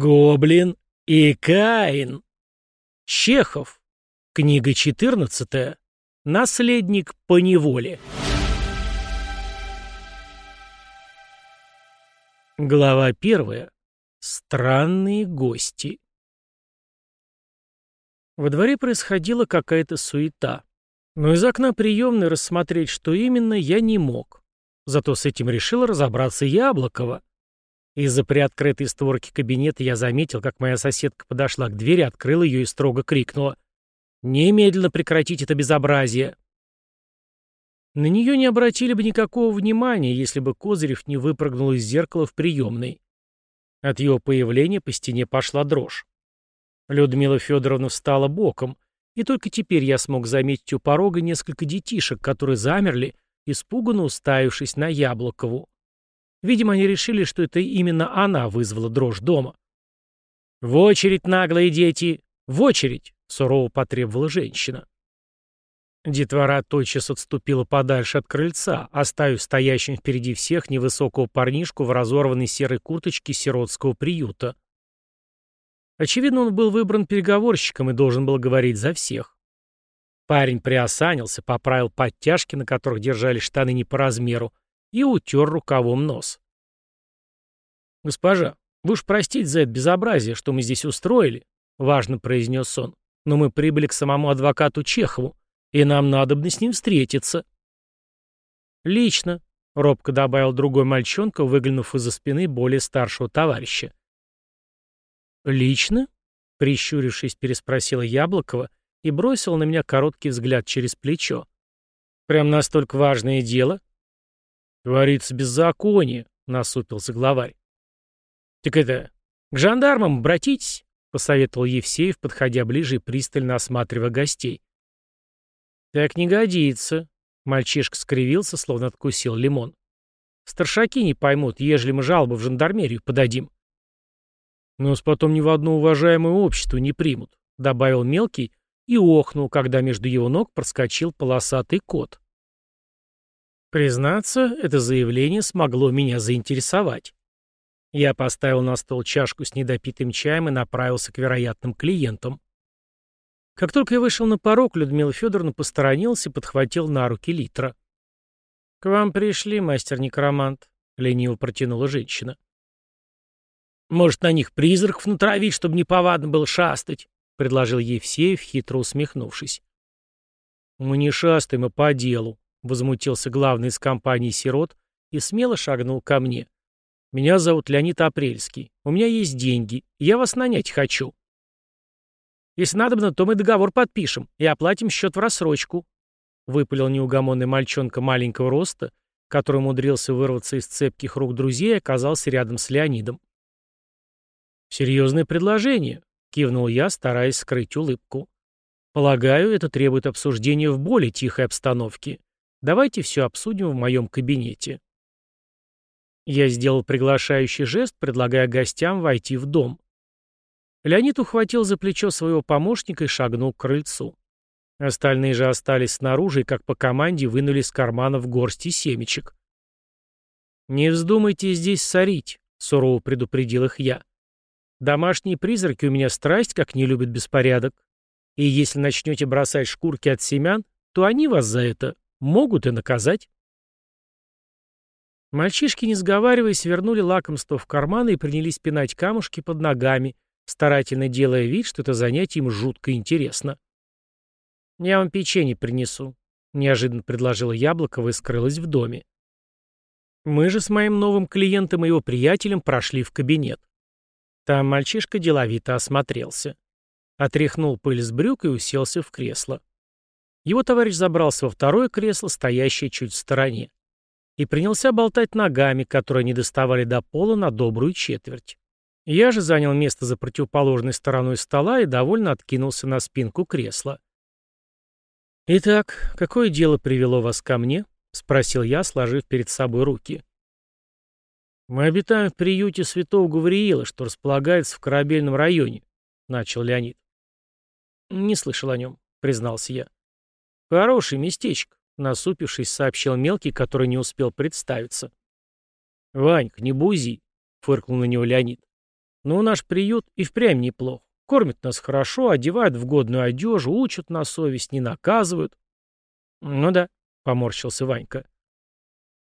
Гоблин и Каин. Чехов. Книга 14. Наследник по неволе. Глава 1. Странные гости. Во дворе происходила какая-то суета. Но из окна приемной рассмотреть, что именно, я не мог. Зато с этим решил разобраться Яблокова. Из-за приоткрытой створки кабинета я заметил, как моя соседка подошла к двери, открыла ее и строго крикнула. «Немедленно прекратить это безобразие!» На нее не обратили бы никакого внимания, если бы Козырев не выпрыгнул из зеркала в приемной. От его появления по стене пошла дрожь. Людмила Федоровна встала боком, и только теперь я смог заметить у порога несколько детишек, которые замерли, испуганно уставившись на Яблокову. Видимо, они решили, что это именно она вызвала дрожь дома. «В очередь, наглые дети! В очередь!» — сурово потребовала женщина. Детвора тотчас отступила подальше от крыльца, оставив стоящим впереди всех невысокого парнишку в разорванной серой курточке сиротского приюта. Очевидно, он был выбран переговорщиком и должен был говорить за всех. Парень приосанился, поправил подтяжки, на которых держали штаны не по размеру, и утер рукавом нос. «Госпожа, вы уж простите за это безобразие, что мы здесь устроили», — важно произнес он, «но мы прибыли к самому адвокату Чехову, и нам надобно с ним встретиться». «Лично», — робко добавил другой мальчонка, выглянув из-за спины более старшего товарища. «Лично?» — прищурившись, переспросила Яблокова и бросила на меня короткий взгляд через плечо. «Прям настолько важное дело?» «Творится беззаконие», — насупился главарь. «Так это, к жандармам обратитесь», — посоветовал Евсеев, подходя ближе и пристально осматривая гостей. «Так не годится», — мальчишка скривился, словно откусил лимон. «Старшаки не поймут, ежели мы жалобу в жандармерию подадим». «Нас потом ни в одно уважаемое общество не примут», — добавил мелкий и охнул, когда между его ног проскочил полосатый кот. Признаться, это заявление смогло меня заинтересовать. Я поставил на стол чашку с недопитым чаем и направился к вероятным клиентам. Как только я вышел на порог, Людмила Федоровна посторонилась и подхватил на руки литра. «К вам пришли, мастер-некромант», — лениво протянула женщина. «Может, на них призраков натравить, чтобы неповадно было шастать?» — предложил Евсеев, хитро усмехнувшись. «Мы не шастаем, а по делу», Возмутился главный из компании «Сирот» и смело шагнул ко мне. «Меня зовут Леонид Апрельский. У меня есть деньги. Я вас нанять хочу». «Если надобно, то мы договор подпишем и оплатим счет в рассрочку», — выпалил неугомонный мальчонка маленького роста, который умудрился вырваться из цепких рук друзей и оказался рядом с Леонидом. «Серьезное предложение», — кивнул я, стараясь скрыть улыбку. «Полагаю, это требует обсуждения в более тихой обстановке. Давайте все обсудим в моем кабинете. Я сделал приглашающий жест, предлагая гостям войти в дом. Леонид ухватил за плечо своего помощника и шагнул к крыльцу. Остальные же остались снаружи и, как по команде, вынули из карманов горсти семечек. «Не вздумайте здесь сорить», — сурово предупредил их я. «Домашние призраки у меня страсть, как не любят беспорядок. И если начнете бросать шкурки от семян, то они вас за это Могут и наказать. Мальчишки, не сговариваясь, вернули лакомство в карманы и принялись пинать камушки под ногами, старательно делая вид, что это занятие им жутко интересно. «Я вам печенье принесу», — неожиданно предложила Яблокова и скрылась в доме. Мы же с моим новым клиентом и его приятелем прошли в кабинет. Там мальчишка деловито осмотрелся. Отряхнул пыль с брюк и уселся в кресло. Его товарищ забрался во второе кресло, стоящее чуть в стороне, и принялся болтать ногами, которые не доставали до пола на добрую четверть. Я же занял место за противоположной стороной стола и довольно откинулся на спинку кресла. «Итак, какое дело привело вас ко мне?» — спросил я, сложив перед собой руки. «Мы обитаем в приюте святого Гавриила, что располагается в корабельном районе», — начал Леонид. «Не слышал о нем», — признался я. «Хороший местечко», — насупившись, сообщил мелкий, который не успел представиться. «Ванька, не бузи», — фыркнул на него Леонид. Но наш приют и впрямь неплох. Кормят нас хорошо, одевают в годную одежу, учат на совесть, не наказывают. Ну да, поморщился Ванька.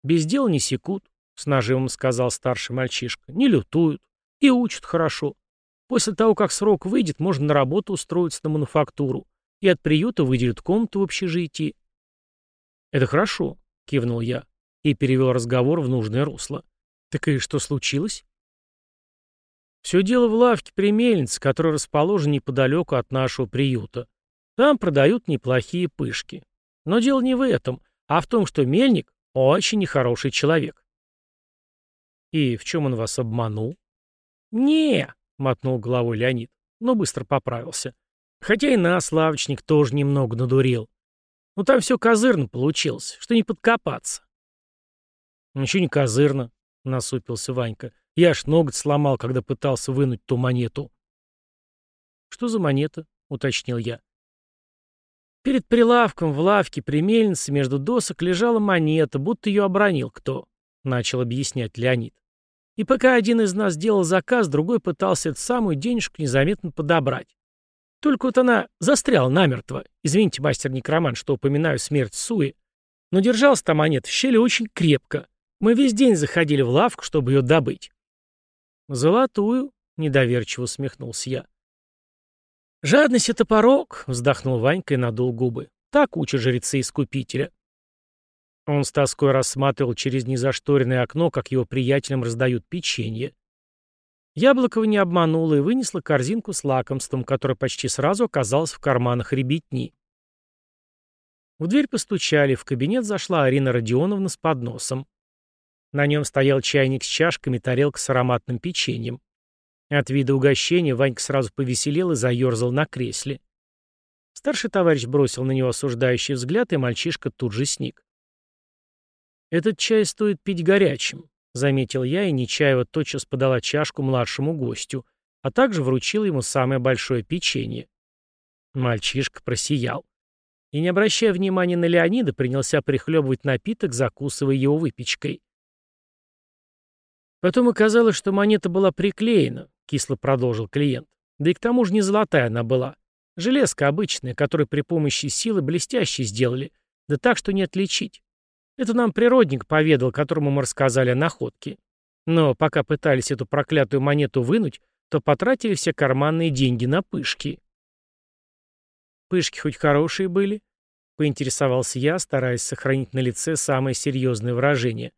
Без дела не секут, с нажимом сказал старший мальчишка. Не лютуют. И учат хорошо. После того, как срок выйдет, можно на работу устроиться на мануфактуру. И от приюта выделят комнату в общежитии. Это хорошо, кивнул я и перевел разговор в нужное русло. Так и что случилось? Все дело в лавке при мельнице, которая расположена неподалеку от нашего приюта. Там продают неплохие пышки. Но дело не в этом, а в том, что мельник очень нехороший человек. И в чем он вас обманул? не мотнул головой Леонид, но быстро поправился. Хотя и нас, лавочник, тоже немного надурил. Ну там все козырно получилось, что не подкопаться. Ничего не козырно, насупился Ванька. Я аж ноготь сломал, когда пытался вынуть ту монету. «Что за монета?» — уточнил я. Перед прилавком в лавке при мельнице между досок лежала монета, будто ее обронил кто, — начал объяснять Леонид. И пока один из нас делал заказ, другой пытался эту самую денежку незаметно подобрать. Только вот она застряла намертво. Извините, мастер-некроман, что упоминаю смерть Суи. Но держалась та монета в щели очень крепко. Мы весь день заходили в лавку, чтобы ее добыть. «Золотую», — недоверчиво усмехнулся я. «Жадность — это порог», — вздохнул Ванька и надул губы. «Так учат жрецы-искупителя». Он с тоской рассматривал через незашторенное окно, как его приятелям раздают печенье. Яблокова не обманула и вынесла корзинку с лакомством, которая почти сразу оказалась в карманах ребятни. В дверь постучали, в кабинет зашла Арина Родионовна с подносом. На нем стоял чайник с чашками, тарелка с ароматным печеньем. От вида угощения Ванька сразу повеселел и заерзал на кресле. Старший товарищ бросил на него осуждающий взгляд, и мальчишка тут же сник. «Этот чай стоит пить горячим», — заметил я, и Нечаева тотчас подала чашку младшему гостю, а также вручила ему самое большое печенье. Мальчишка просиял. И, не обращая внимания на Леонида, принялся прихлебывать напиток, закусывая его выпечкой. Потом оказалось, что монета была приклеена, кисло продолжил клиент. Да и к тому же не золотая она была. Железка обычная, которую при помощи силы блестяще сделали, да так, что не отличить. Это нам природник поведал, которому мы рассказали о находке. Но пока пытались эту проклятую монету вынуть, то потратили все карманные деньги на пышки. Пышки хоть хорошие были? Поинтересовался я, стараясь сохранить на лице самое серьезное выражение.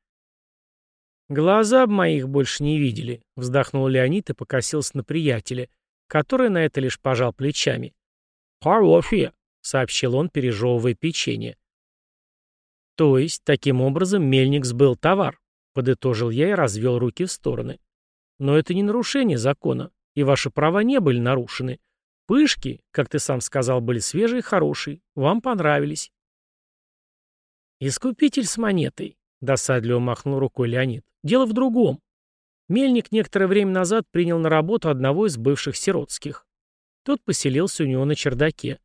«Глаза б моих больше не видели», — вздохнул Леонид и покосился на приятеля, который на это лишь пожал плечами. «Хорошие», — сообщил он, пережевывая печенье. «То есть, таким образом, мельник сбыл товар», — подытожил я и развел руки в стороны. «Но это не нарушение закона, и ваши права не были нарушены. Пышки, как ты сам сказал, были свежие и хорошие, вам понравились». «Искупитель с монетой», — досадливо махнул рукой Леонид. Дело в другом. Мельник некоторое время назад принял на работу одного из бывших сиротских. Тот поселился у него на чердаке.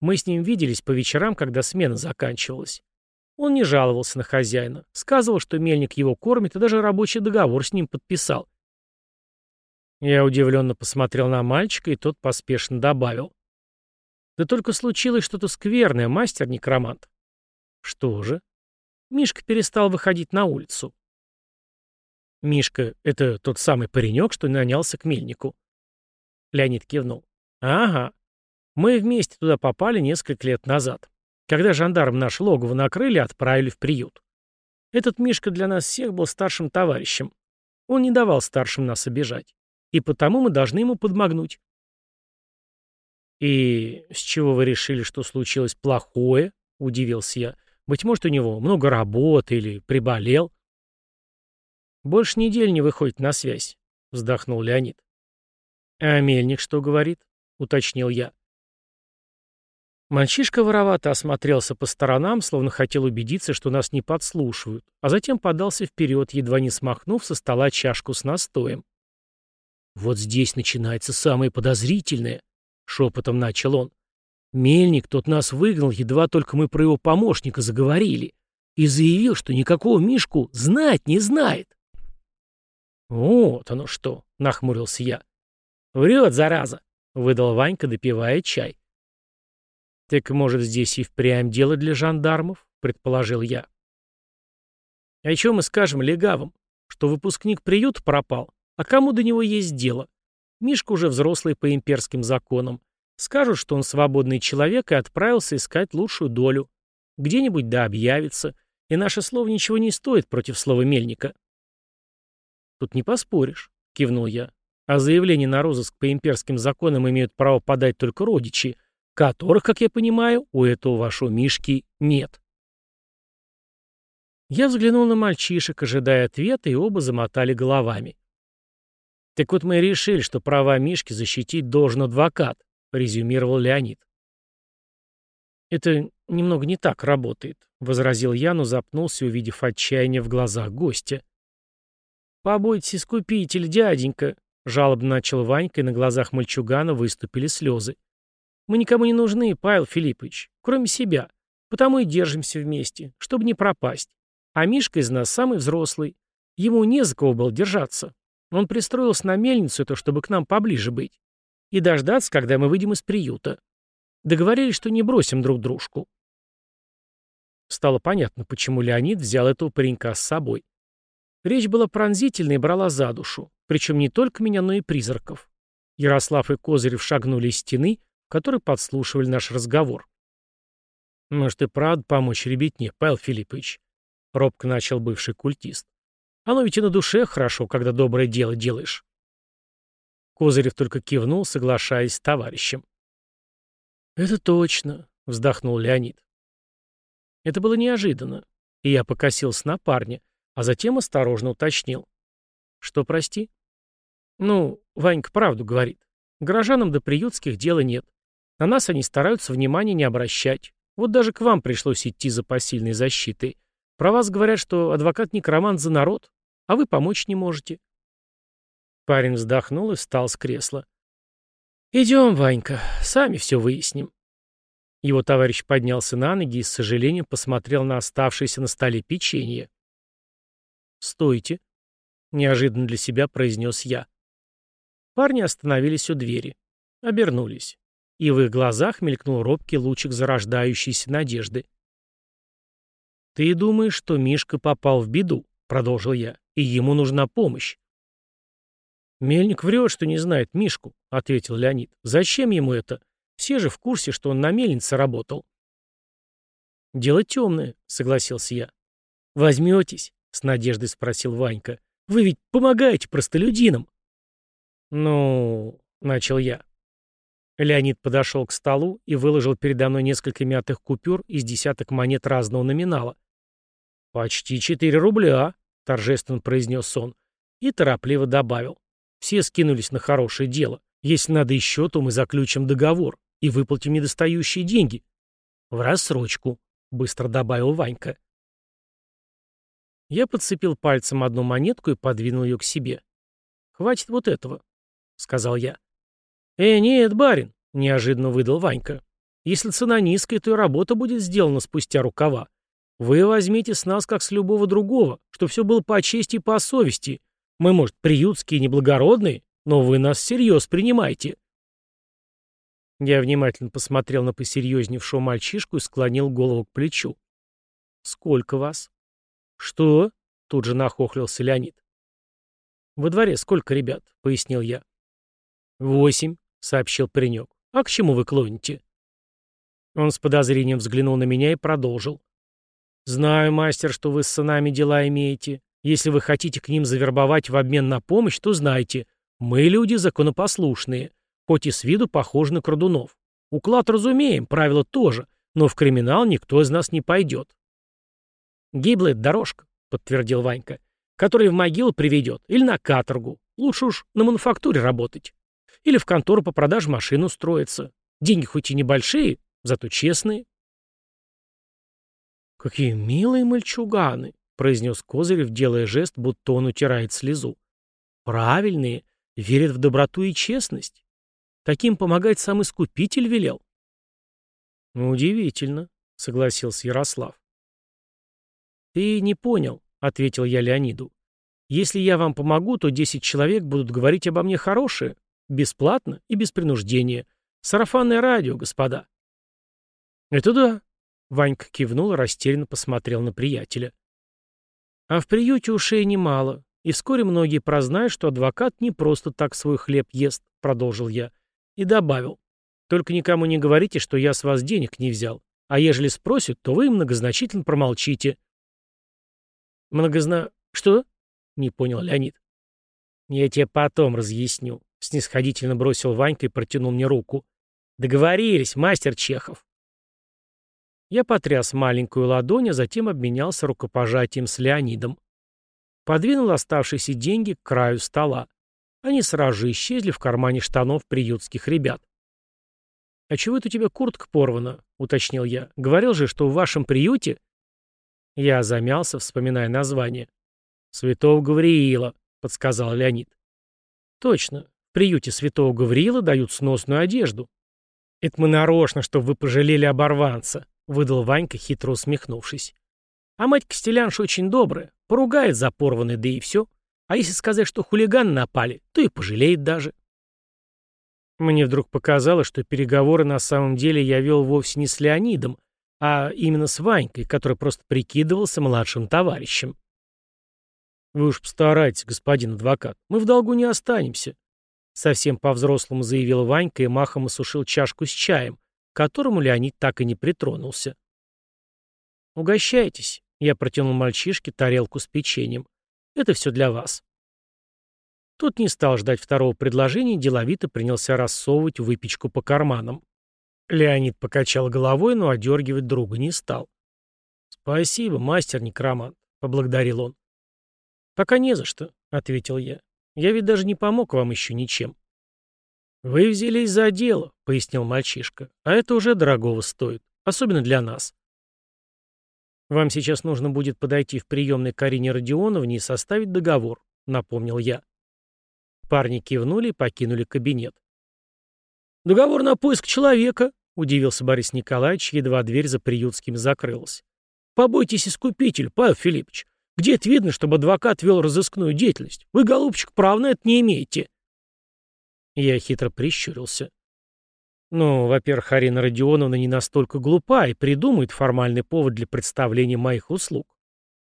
Мы с ним виделись по вечерам, когда смена заканчивалась. Он не жаловался на хозяина, сказывал, что мельник его кормит, и даже рабочий договор с ним подписал. Я удивленно посмотрел на мальчика, и тот поспешно добавил. Да только случилось что-то скверное, мастер-некромант. Что же? Мишка перестал выходить на улицу. Мишка — это тот самый паренек, что нанялся к мельнику. Леонид кивнул. Ага. Мы вместе туда попали несколько лет назад. Когда жандарм наш логово накрыли, отправили в приют. Этот Мишка для нас всех был старшим товарищем. Он не давал старшим нас обижать. И потому мы должны ему подмогнуть. «И с чего вы решили, что случилось плохое?» — удивился я. «Быть может, у него много работы или приболел?» «Больше недели не выходит на связь», — вздохнул Леонид. «А мельник что говорит?» — уточнил я. Мальчишка воровато осмотрелся по сторонам, словно хотел убедиться, что нас не подслушивают, а затем подался вперед, едва не смахнув со стола чашку с настоем. «Вот здесь начинается самое подозрительное», — шепотом начал он. «Мельник тот нас выгнал, едва только мы про его помощника заговорили, и заявил, что никакого Мишку знать не знает. «Вот оно что!» — нахмурился я. «Врет, зараза!» — выдал Ванька, допивая чай. «Так, может, здесь и впрямь дело для жандармов?» — предположил я. «А что мы скажем легавым? Что выпускник приют пропал? А кому до него есть дело? Мишка уже взрослый по имперским законам. Скажут, что он свободный человек и отправился искать лучшую долю. Где-нибудь да объявится. И наше слово ничего не стоит против слова мельника». «Тут не поспоришь», — кивнул я. «А заявление на розыск по имперским законам имеют право подать только родичи, которых, как я понимаю, у этого вашего Мишки нет». Я взглянул на мальчишек, ожидая ответа, и оба замотали головами. «Так вот мы и решили, что права Мишки защитить должен адвокат», — резюмировал Леонид. «Это немного не так работает», — возразил я, но запнулся, увидев отчаяние в глазах гостя. «Побойтесь искупитель, дяденька», — жалобно начал Ванька, и на глазах мальчугана выступили слезы. «Мы никому не нужны, Павел Филиппович, кроме себя, потому и держимся вместе, чтобы не пропасть. А Мишка из нас самый взрослый. Ему не за кого было держаться. Он пристроился на мельницу, это чтобы к нам поближе быть. И дождаться, когда мы выйдем из приюта. Договорились, что не бросим друг дружку. Стало понятно, почему Леонид взял этого паренька с собой. Речь была пронзительной и брала за душу. Причем не только меня, но и призраков. Ярослав и Козырев шагнули из стены, в которой подслушивали наш разговор. «Может, и правда помочь ребятне, Павел Филиппович?» — робко начал бывший культист. «Оно ведь и на душе хорошо, когда доброе дело делаешь». Козырев только кивнул, соглашаясь с товарищем. «Это точно», — вздохнул Леонид. Это было неожиданно, и я покосился на парня, а затем осторожно уточнил. «Что, прости?» «Ну, Ванька правду говорит. Горожанам до приютских дела нет. На нас они стараются внимания не обращать. Вот даже к вам пришлось идти за посильной защитой. Про вас говорят, что адвокат-некромант за народ, а вы помочь не можете. Парень вздохнул и встал с кресла. «Идем, Ванька, сами все выясним». Его товарищ поднялся на ноги и с сожалением посмотрел на оставшееся на столе печенье. «Стойте», — неожиданно для себя произнес я. Парни остановились у двери, обернулись, и в их глазах мелькнул робкий лучик зарождающейся надежды. «Ты думаешь, что Мишка попал в беду?» — продолжил я. «И ему нужна помощь». «Мельник врет, что не знает Мишку», — ответил Леонид. «Зачем ему это? Все же в курсе, что он на мельнице работал». «Дело темное», — согласился я. «Возьметесь?» — с надеждой спросил Ванька. «Вы ведь помогаете простолюдинам». «Ну...» — начал я. Леонид подошел к столу и выложил передо мной несколько мятых купюр из десяток монет разного номинала. «Почти четыре рубля», — торжественно произнес он. И торопливо добавил. «Все скинулись на хорошее дело. Если надо еще, то мы заключим договор и выплатим недостающие деньги». «В рассрочку», — быстро добавил Ванька. Я подцепил пальцем одну монетку и подвинул ее к себе. «Хватит вот этого», — сказал я. «Э, нет, барин», — неожиданно выдал Ванька. «Если цена низкая, то и работа будет сделана спустя рукава. Вы возьмите с нас, как с любого другого, что все было по чести и по совести. Мы, может, приютские и неблагородные, но вы нас всерьез принимаете». Я внимательно посмотрел на посерьезневшего мальчишку и склонил голову к плечу. «Сколько вас?» «Что?» — тут же нахохлился Леонид. «Во дворе сколько ребят?» — пояснил я. «Восемь», — сообщил паренек. «А к чему вы клоните?» Он с подозрением взглянул на меня и продолжил. «Знаю, мастер, что вы с сынами дела имеете. Если вы хотите к ним завербовать в обмен на помощь, то знайте, мы люди законопослушные, хоть и с виду похожи на крадунов. Уклад разумеем, правила тоже, но в криминал никто из нас не пойдет». «Гиблая дорожка», — подтвердил Ванька, «который в могилу приведет или на каторгу. Лучше уж на мануфактуре работать. Или в контору по продаже машин устроиться. Деньги хоть и небольшие, зато честные». «Какие милые мальчуганы!» — произнес Козырев, делая жест, будто он утирает слезу. «Правильные, верят в доброту и честность. Таким помогать сам Искупитель велел». «Удивительно», — согласился Ярослав. «Ты не понял», — ответил я Леониду. Если я вам помогу, то 10 человек будут говорить обо мне хорошее. Бесплатно и без принуждения. Сарафанное радио, господа. Это да. Ванька кивнул и растерянно посмотрел на приятеля. А в приюте ушей немало, и вскоре многие прознают, что адвокат не просто так свой хлеб ест, продолжил я. И добавил. Только никому не говорите, что я с вас денег не взял. А ежели спросят, то вы многозначительно промолчите. Многозна... Что? Не понял Леонид. Я тебе потом разъясню. Снисходительно бросил Ванька и протянул мне руку. Договорились, мастер Чехов. Я потряс маленькую ладонь, а затем обменялся рукопожатием с Леонидом. Подвинул оставшиеся деньги к краю стола. Они сразу же исчезли в кармане штанов приютских ребят. «А чего это у тебя куртка порвана?» — уточнил я. «Говорил же, что в вашем приюте...» Я замялся, вспоминая название. «Святого Гавриила», — подсказал Леонид. «Точно. Приюте святого Гавриила дают сносную одежду». «Это мы нарочно, чтобы вы пожалели оборванца», — выдал Ванька, хитро усмехнувшись. «А мать Костелянша очень добрая, поругает за порванный, да и все. А если сказать, что хулиганы напали, то и пожалеет даже». Мне вдруг показалось, что переговоры на самом деле я вел вовсе не с Леонидом, а именно с Ванькой, который просто прикидывался младшим товарищем. «Вы уж постарайтесь, господин адвокат, мы в долгу не останемся», совсем по-взрослому заявил Ванька и махом осушил чашку с чаем, к которому Леонид так и не притронулся. «Угощайтесь», — я протянул мальчишке тарелку с печеньем. «Это все для вас». Тот не стал ждать второго предложения деловито принялся рассовывать выпечку по карманам. Леонид покачал головой, но одергивать друга не стал. «Спасибо, мастер-некромант», — поблагодарил он. «Пока не за что», — ответил я. «Я ведь даже не помог вам еще ничем». «Вы взялись за дело», — пояснил мальчишка. «А это уже дорогого стоит, особенно для нас». «Вам сейчас нужно будет подойти в приемной Карине Родионовне и составить договор», — напомнил я. Парни кивнули и покинули кабинет. «Договор на поиск человека», — удивился Борис Николаевич, едва дверь за приютским закрылась. «Побойтесь искупитель, Павел Филиппович. Где это видно, чтобы адвокат вел разыскную деятельность? Вы, голубчик, прав на это не имеете. Я хитро прищурился. Ну, во-первых, Арина Родионовна не настолько глупа и придумает формальный повод для представления моих услуг.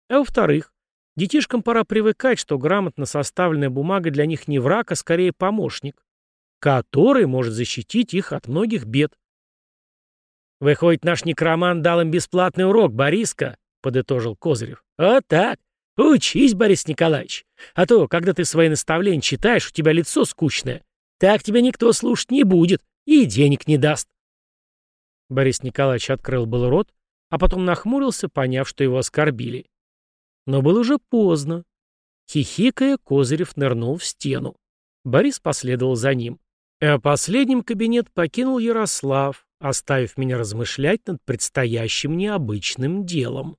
А во-вторых, детишкам пора привыкать, что грамотно составленная бумага для них не враг, а скорее помощник, который может защитить их от многих бед. «Выходит, наш некроман дал им бесплатный урок, Бориска», — подытожил Козырев. «Вот так. Учись, Борис Николаевич. А то, когда ты свои наставления читаешь, у тебя лицо скучное. Так тебя никто слушать не будет и денег не даст». Борис Николаевич открыл был рот, а потом нахмурился, поняв, что его оскорбили. Но было уже поздно. Хихикая, Козырев нырнул в стену. Борис последовал за ним. А последним кабинет покинул Ярослав, оставив меня размышлять над предстоящим необычным делом.